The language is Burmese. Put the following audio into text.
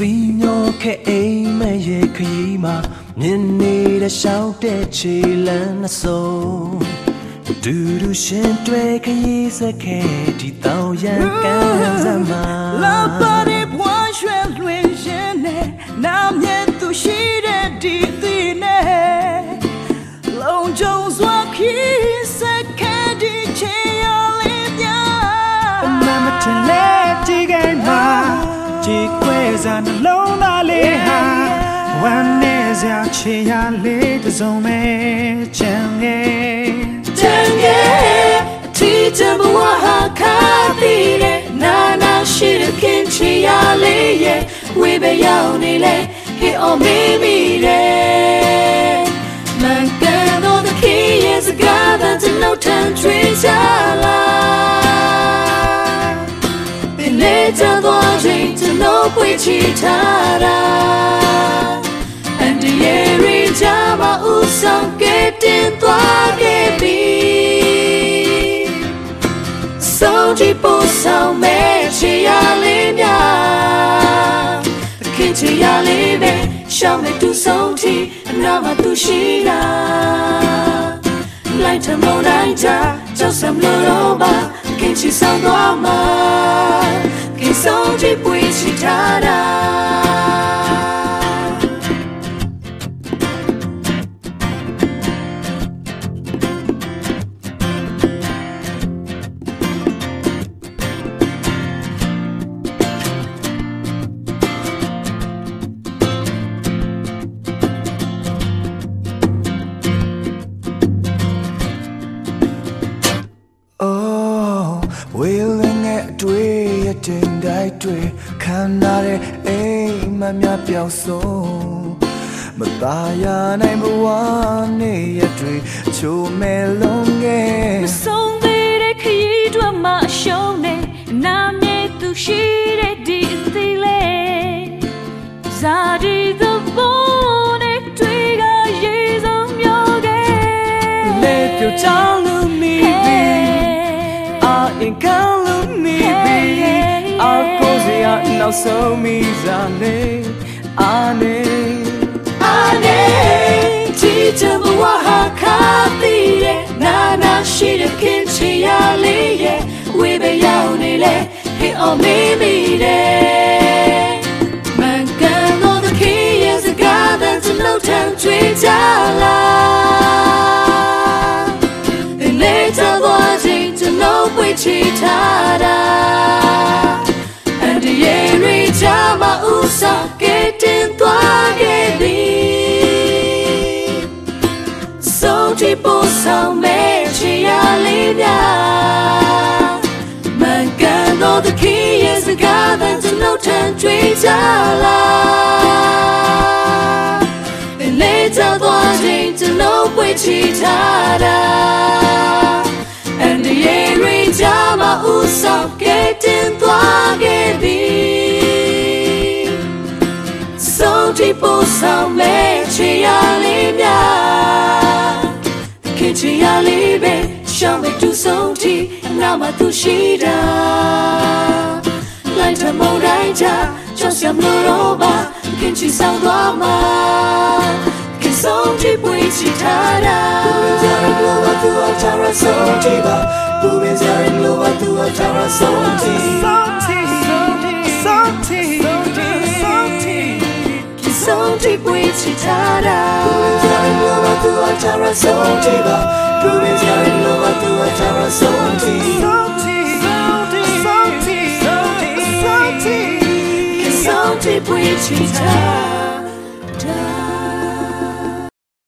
စီညောခဲ့အိမ်မရဲ့ခရီးမှာမြင်နေတဲ့ရှောက်တဲ့ခြေလမ်းနှဆုံးဒူဒူရှင်တွေ့ခရီးစခဲဒီတောင်ရန်ကန်းစမ်းမှာ La pare buon shwe luen shene na mye tu shi de di ti ne Long jong swa ki se ke di che ya le bya မမထလဲကြည့်ခဲ့မှာကြည်ခွဲ စားနှလုံးသားလေးဟာဝမ်းနေစရာချေရလေးတစ်စုံပဲချမ်းငယ် Tange ti te bwa ha ka ti le na na shi de kin chi ya le ye we be yao ni le he o me mi de Man can do the key is a gather to no time trees la ချီထားတာအန်ဒီယေရီကြမှာဥဆောင်ကဲတင်သွားခဲ့ပြီဆုံးကြည့်ပို့ဆောင်မဲ့ချီရလေးများခင်ချီရလေးပဲရှောင်းမဲ့သူဆုံးချီအနာမှာသူရှိတာလိုက်ထမောတိုင်းကြကြောက်စံလို့တော့ပါခင်ချီဆောင်သွားမှာ ခင်ဆုံး ငယ်အတွေ့ရတင်တိုင်းတွေ့ခံနာတဲ့အိမ်မများပြောက်ဆုံးမသားရနိုင်ဘဝနေရတွေ့ချိုမဲလုံးငယ်ဆုံးသေးတဲ့ခရီးတွက်မှအရှုံးနေနာမည်သူရှိတဲ့ဒီအသေးလေးဇာတိသဘောနဲ့တွေ့ကရေဆုံးမျိုးကလေပြူချောင်း နောက်ဆုံးမိစားနေအာနေ ane tita bwa ha ka ti ye na na shi de kin chi ya le ye we be yao ni le he on me me de man can no the key is a god that's no time to la to la in later watching to know which he tada and the year jama usa get in twage di so tipo so me chi ya le mya ke chi ya le be shall me do so ti na ma tu shi da lai ta mo dai ja cho xiam lo ro ba ke chi sao dwa ma ke so ti pui chi ta da လိုပါသူအချာရဆုံးတီပါဘူမင်းစရင်လိုပါသူအချာရဆုံးတီ Salty, salty, salty. ke so ti pui chi ta da စရင်လိုပါသူအချာရဆုံးတီပါဘူမင်းစရင်လိုပါသူအချာရ 青菜